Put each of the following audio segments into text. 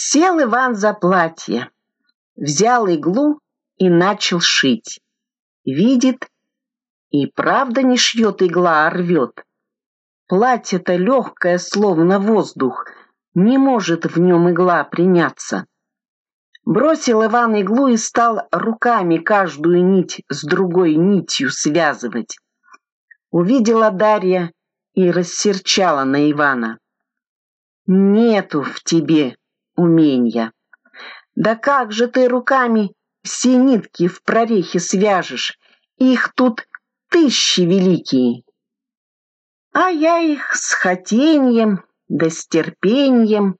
Сел Иван за платье, взял иглу и начал шить. Видит, и правда не шьет игла, а рвет. Платье-то легкое, словно воздух, не может в нем игла приняться. Бросил Иван иглу и стал руками каждую нить с другой нитью связывать. Увидела Дарья и рассерчала на Ивана. «Нету в тебе умения. Да как же ты руками все нитки в прорехе свяжешь? Их тут тысячи великие. А я их с хотеньем да с терпением,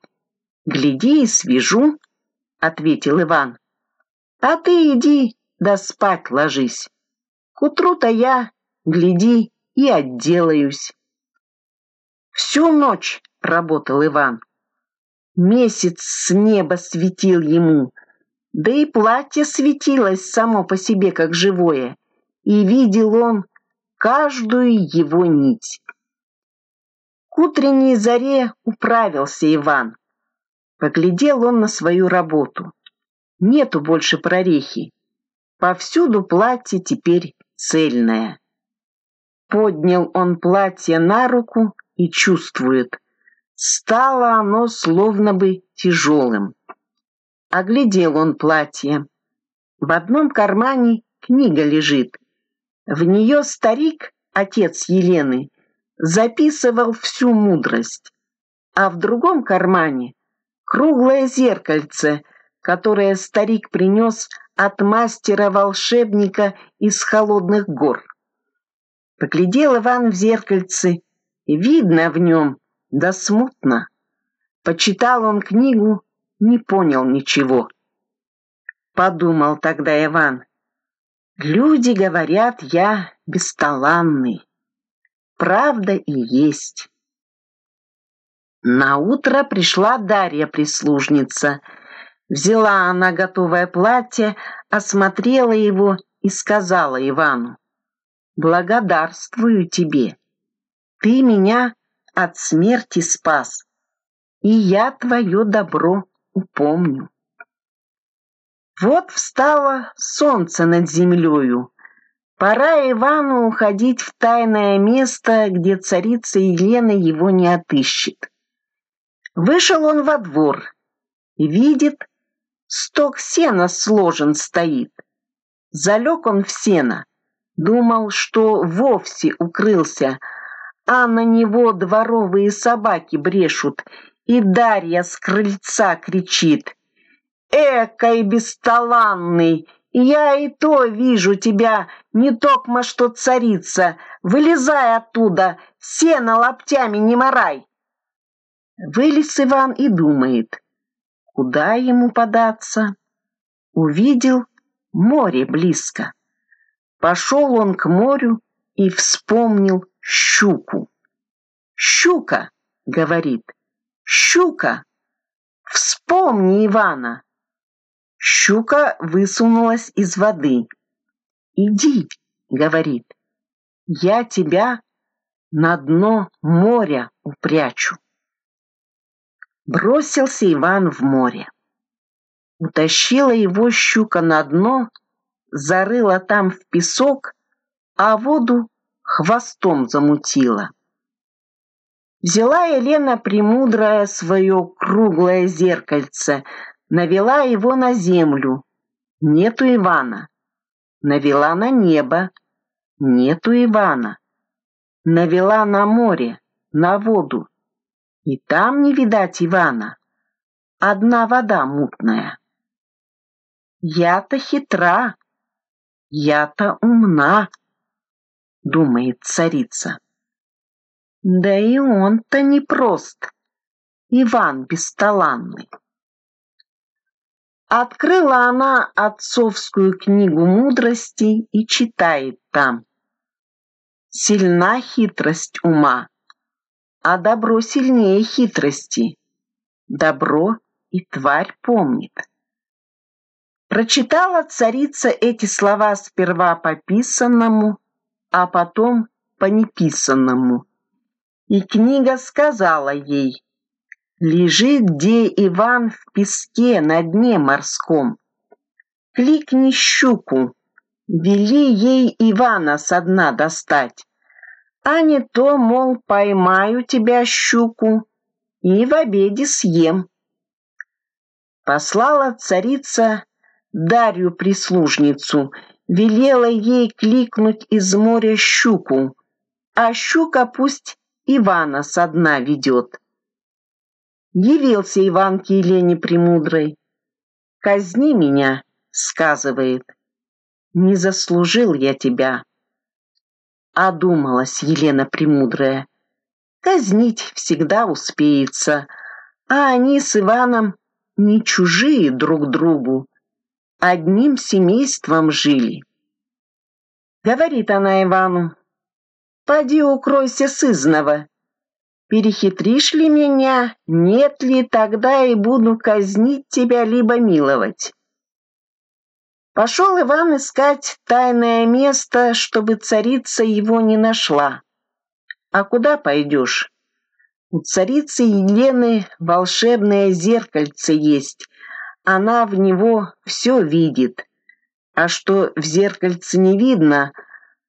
гляди и свяжу, — ответил Иван. А ты иди да спать ложись. К утру-то я, гляди, и отделаюсь. Всю ночь работал Иван. Месяц с неба светил ему, да и платье светилось само по себе, как живое, и видел он каждую его нить. К утренней заре управился Иван. Поглядел он на свою работу. Нету больше прорехи. Повсюду платье теперь цельное. Поднял он платье на руку и чувствует. Стало оно словно бы тяжелым. Оглядел он платье. В одном кармане книга лежит. В нее старик, отец Елены, записывал всю мудрость. А в другом кармане круглое зеркальце, которое старик принес от мастера-волшебника из холодных гор. Поглядел Иван в зеркальце, и видно в нем, да смутно. Почитал он книгу не понял ничего. Подумал тогда Иван. Люди говорят, я бесталанный. Правда и есть. На утро пришла Дарья прислужница. Взяла она готовое платье, осмотрела его и сказала Ивану: "Благодарствую тебе. Ты меня от смерти спас, и я твое добро упомню. Вот встало солнце над землею. Пора Ивану уходить в тайное место, где царица Елена его не отыщет. Вышел он во двор и видит, сток сена сложен стоит. Залег он в сено, думал, что вовсе укрылся, а на него дворовые собаки брешут и Дарья с крыльца кричит. «Экой бесталанный! Я и то вижу тебя, не токмо что царица! Вылезай оттуда, сено лаптями не морай!» Вылез Иван и думает, куда ему податься. Увидел море близко. Пошел он к морю и вспомнил щуку. «Щука!» — говорит. Щука! Вспомни Ивана!» Щука высунулась из воды. «Иди», — говорит, — «я тебя на дно моря упрячу». Бросился Иван в море. Утащила его щука на дно, зарыла там в песок, а воду хвостом замутила. Взяла Елена Премудрая свое круглое зеркальце, навела его на землю. Нету Ивана. Навела на небо. Нету Ивана. Навела на море, на воду. И там не видать Ивана. Одна вода мутная. Я-то хитра, я-то умна, думает царица. Да и он-то непрост, Иван бесталанный. Открыла она отцовскую книгу мудрости и читает там. Сильна хитрость ума, а добро сильнее хитрости. Добро и тварь помнит. Прочитала царица эти слова сперва по писанному, а потом по неписанному и книга сказала ей, Лежит где Иван в песке на дне морском. Кликни щуку, вели ей Ивана со дна достать. А не то, мол, поймаю тебя, щуку, и в обеде съем. Послала царица Дарью прислужницу, велела ей кликнуть из моря щуку, а щука пусть Ивана со дна ведет. Явился Иван к Елене Премудрой. «Казни меня», — сказывает, — «не заслужил я тебя». Одумалась Елена Премудрая. Казнить всегда успеется, а они с Иваном не чужие друг другу, одним семейством жили. Говорит она Ивану, «Поди укройся сызного. Перехитришь ли меня, нет ли, тогда и буду казнить тебя, либо миловать». Пошел Иван искать тайное место, чтобы царица его не нашла. А куда пойдешь? У царицы Елены волшебное зеркальце есть. Она в него все видит. А что в зеркальце не видно,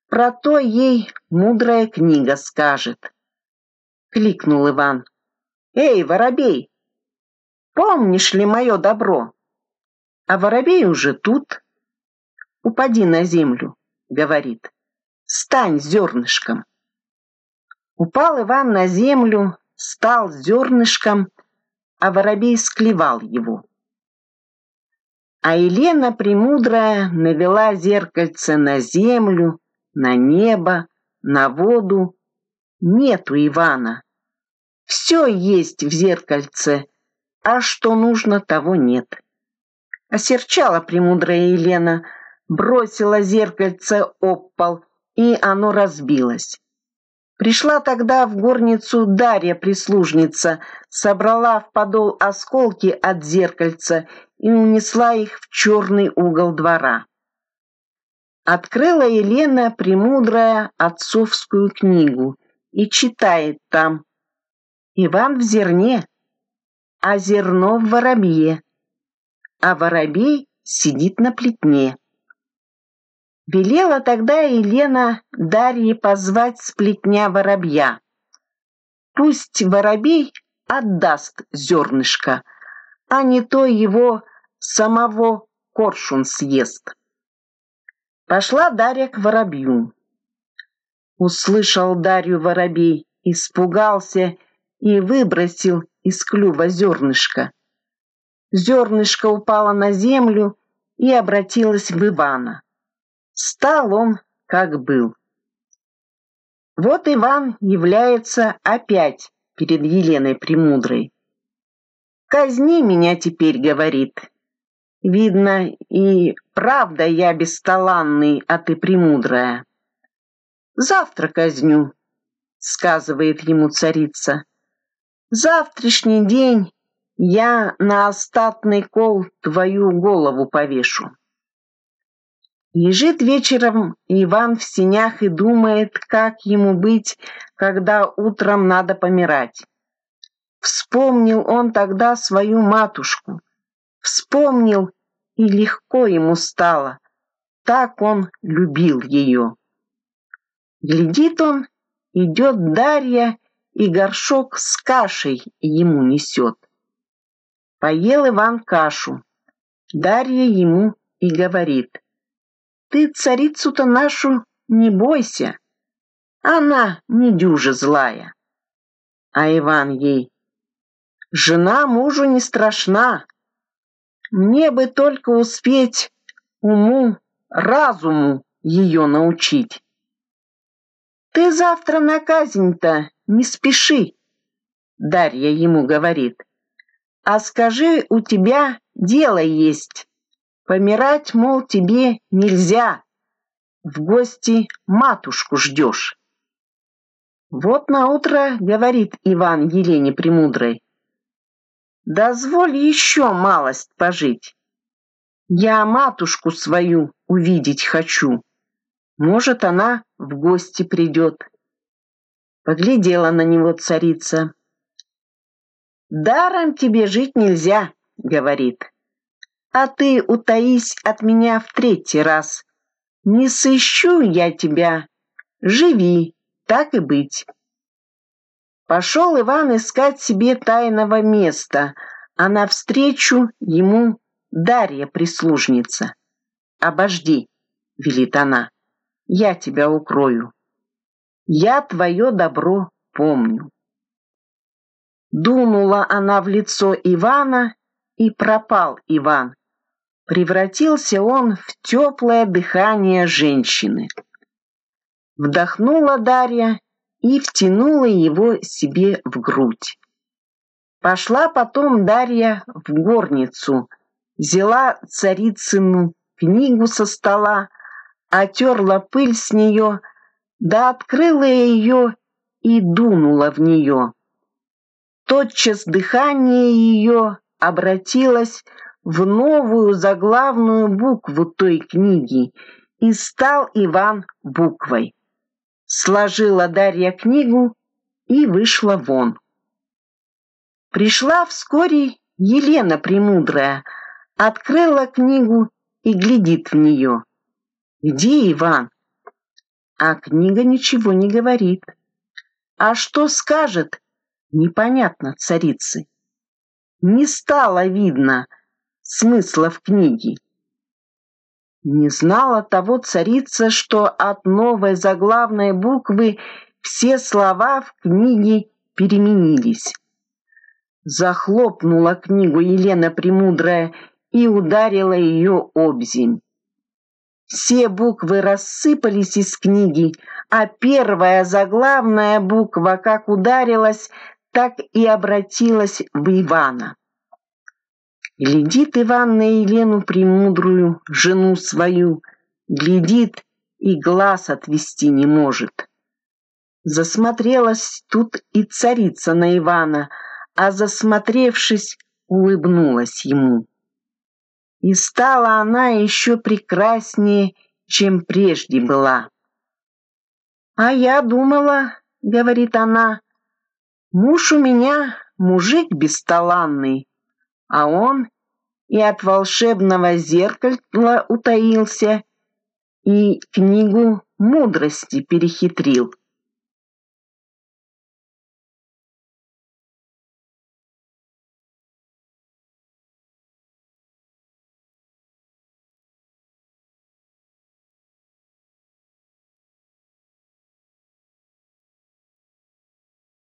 про то ей мудрая книга скажет. Кликнул Иван. «Эй, воробей, помнишь ли мое добро?» А воробей уже тут, упади на землю, говорит, стань зернышком. Упал Иван на землю, стал зернышком, а воробей склевал его. А Елена Премудрая навела зеркальце на землю, на небо, на воду. Нету Ивана. Все есть в зеркальце, а что нужно, того нет. Осерчала премудрая Елена — бросила зеркальце об пол, и оно разбилось. Пришла тогда в горницу Дарья, прислужница, собрала в подол осколки от зеркальца и унесла их в черный угол двора. Открыла Елена премудрая отцовскую книгу и читает там «Иван в зерне, а зерно в воробье, а воробей сидит на плетне». Велела тогда Елена Дарье позвать сплетня воробья. Пусть воробей отдаст зернышко, а не то его самого коршун съест. Пошла Дарья к воробью. Услышал Дарью воробей, испугался и выбросил из клюва зернышко. Зернышко упало на землю и обратилось в Ивана. Стал он, как был. Вот Иван является опять перед Еленой Премудрой. «Казни меня теперь», — говорит. «Видно, и правда я бесталанный, а ты премудрая». «Завтра казню», — сказывает ему царица. «Завтрашний день я на остатный кол твою голову повешу». Лежит вечером Иван в сенях и думает, как ему быть, когда утром надо помирать. Вспомнил он тогда свою матушку. Вспомнил, и легко ему стало. Так он любил ее. Глядит он, идет Дарья, и горшок с кашей ему несет. Поел Иван кашу. Дарья ему и говорит — ты царицу-то нашу не бойся, она не дюжа злая. А Иван ей, жена мужу не страшна, мне бы только успеть уму, разуму ее научить. Ты завтра на казнь-то не спеши, Дарья ему говорит, а скажи, у тебя дело есть. Помирать, мол, тебе нельзя. В гости матушку ждешь. Вот на утро говорит Иван Елене Премудрой. Дозволь еще малость пожить. Я матушку свою увидеть хочу. Может, она в гости придет. Поглядела на него царица. «Даром тебе жить нельзя», — говорит. «А ты утаись от меня в третий раз. Не сыщу я тебя. Живи, так и быть». Пошел Иван искать себе тайного места, а навстречу ему Дарья прислужница. «Обожди», — велит она, — «я тебя укрою. Я твое добро помню». Дунула она в лицо Ивана, и пропал Иван. Превратился он в теплое дыхание женщины. Вдохнула Дарья и втянула его себе в грудь. Пошла потом Дарья в горницу, взяла царицыну книгу со стола, отерла пыль с нее, да открыла ее и дунула в нее. Тотчас дыхание ее обратилось в новую заглавную букву той книги, и стал Иван буквой. Сложила Дарья книгу и вышла вон. Пришла вскоре Елена Премудрая, открыла книгу и глядит в нее. «Где Иван?» А книга ничего не говорит. А что скажет, непонятно царицы. Не стало видно смысла в книге. Не знала того царица, что от новой заглавной буквы все слова в книге переменились. Захлопнула книгу Елена Премудрая и ударила ее обземь. Все буквы рассыпались из книги, а первая заглавная буква, как ударилась, так и обратилась в Ивана. Глядит Иван на Елену Премудрую, жену свою, глядит и глаз отвести не может. Засмотрелась тут и царица на Ивана, а засмотревшись, улыбнулась ему. И стала она еще прекраснее, чем прежде была. «А я думала, — говорит она, Муж у меня мужик бесталанный, а он и от волшебного зеркала утаился, и книгу мудрости перехитрил.